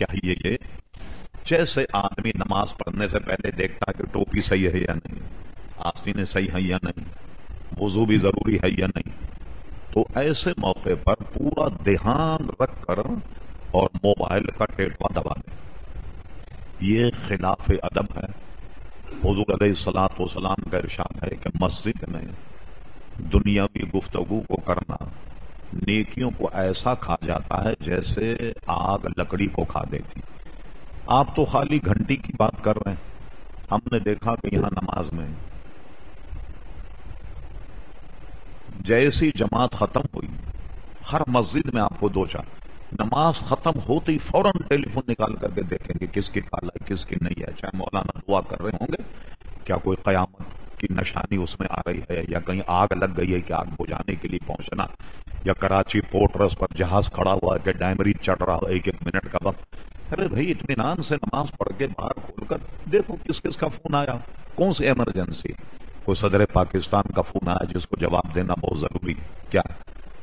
چاہیے یہ جیسے آدمی نماز پڑھنے سے پہلے دیکھتا کہ ٹوپی صحیح ہے یا نہیں، آستینیں صحیح ہیں یا نہیں، وضو بھی ضروری ہے یا نہیں، تو ایسے موقع پر پورا دھیان رکھ کر اور موبائل کا ٹیٹوا دبا دیں۔ یہ خلاف ادب ہے۔ حضور علیہ السلاط وسلام کا ارشاد ہے کہ مسجد میں دنیاوی گفتگو کو کرنا نیکیوں کو ایسا کھا جاتا ہے جیسے آگ لکڑی کو کھا دیتی۔ آپ تو خالی گھنٹی کی بات کر رہے ہیں۔ ہم نے دیکھا کہ یہاں نماز میں جیسی جماعت ختم ہوئی، ہر مسجد میں آپ کو دو چار۔ نماز ختم ہوتی فوراً ٹیلی فون نکال کر کے دیکھیں گے کس کی کال ہے، کس کی نہیں ہے۔ چاہے مولانا دعا کر رہے ہوں گے، کیا کوئی قیامت کی نشانی اس میں آ رہی ہے یا کہیں آگ لگ گئی ہے کہ آگ بجھانے کے لیے پہنچنا۔ یا کراچی پورٹرس پر جہاز کھڑا ہوا ہے کہ ڈائمری چڑھ رہا ہے ایک ایک منٹ کا وقت۔ ارے بھائی، اطمینان سے نماز پڑھ کے باہر کھول کر دیکھو کس کس کا فون آیا۔ کون سی ایمرجنسی کوئی صدر پاکستان کا فون آیا جس کو جواب دینا بہت ضروری کیا؟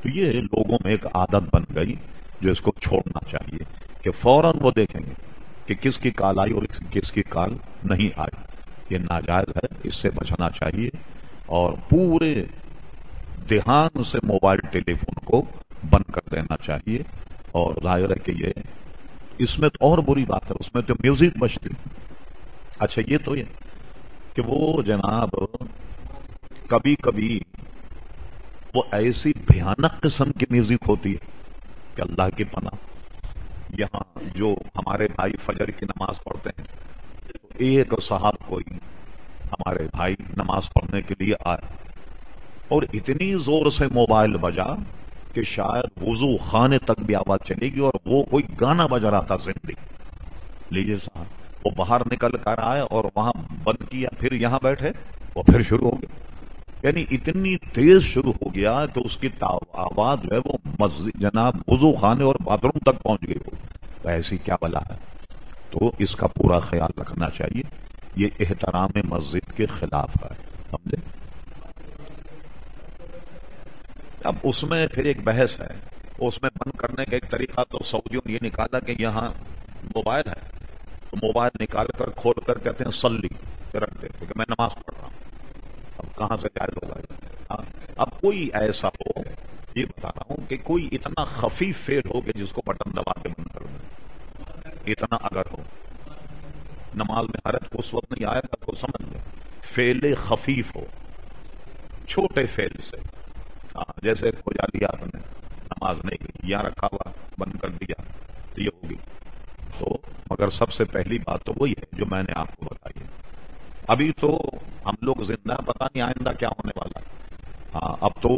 تو یہ لوگوں میں ایک عادت بن گئی جو اس کو چھوڑنا چاہیے کہ فوراً وہ دیکھیں گے کہ کس کی کال آئی اور کس کی کال نہیں آئی۔ یہ ناجائز ہے، اس سے بچنا چاہیے اور پورے دھیان سے موبائل ٹیلی فون کو بند کر دینا چاہیے اور ظاہر ہے کہ یہ اس میں تو اور بری بات ہے، اس میں تو میوزک بجتی اچھا یہ تو یہ کہ وہ جناب کبھی کبھی وہ ایسی بھیانک قسم کی میوزک ہوتی ہے کہ اللہ کی پناہ۔ یہاں جو ہمارے بھائی فجر کی نماز پڑھتے ہیں ایک صاحب کوئی ہمارے بھائی نماز پڑھنے کے لیے آئے۔ اور اتنی زور سے موبائل بجا کہ شاید وضو خانے تک بھی آواز چلے گی اور وہ کوئی گانا بجا رہا تھا زندگی۔ لیجیے صاحب، وہ باہر نکل کر آئے اور وہاں بند کیا، پھر یہاں بیٹھے، وہ پھر شروع ہو گیا۔ یعنی اتنی تیز شروع ہو گیا کہ اس کی آواز جو ہے وہ مسجد، جناب وضو خانے اور باتھ روم تک پہنچ گئی۔ ہو ایسی کیا بلا ہے؟ تو اس کا پورا خیال رکھنا چاہیے۔ یہ احترام مسجد کے خلاف ہے۔ اب اس میں پھر ایک بحث ہے، اس میں بند کرنے کا ایک طریقہ تو سعودیوں نے یہ نکالا کہ یہاں موبائل ہے۔ تو موبائل نکال کر کھول کر کہتے ہیں سلی رکھ دیتے کہ میں نماز پڑھ رہا ہوں۔ اب کہاں سے جائز ہوگا؟ ہاں، اب کوئی ایسا ہو، یہ بتا رہا ہوں کہ کوئی اتنا خفیف فیل ہو کہ جس کو بٹن دبا کے بند کر دیں اتنا اگر ہو، نماز میں حرت کو اس وقت نہیں آیا تب کو سمجھ لیں فیل خفیف ہو، چھوٹے فیل سے۔ ہاں، جیسے کھوجا دیا آپ نے، نماز نہیں یہاں رکھا ہوا بند کر دیا، تو یہ ہوگی تو مگر سب سے پہلی بات تو وہی ہے جو میں نے آپ کو بتائی ہے۔ ابھی تو ہم لوگ زندہ پتا نہیں آئندہ کیا ہونے والا ہے۔ ہاں اب تو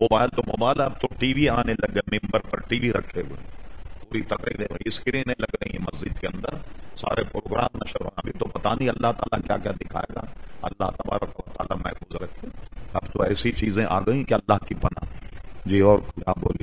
موبائل تو موبائل، اب تو ٹی وی آنے لگ گئے، ممبر پر ٹی وی رکھے ہوئے۔ پوری تقریباً اسکرینیں لگ رہی ہیں مسجد کے اندر۔ سارے پروگرام نشر ہونا ابھی تو پتا نہیں اللہ تعالیٰ کیا کیا دکھائے گا۔ اللہ تبارک و تعالیٰ محفوظ رکھے اب تو ایسی چیزیں آ گئیں کہ اللہ کی پناہ۔ جی اور آپ بولیں؟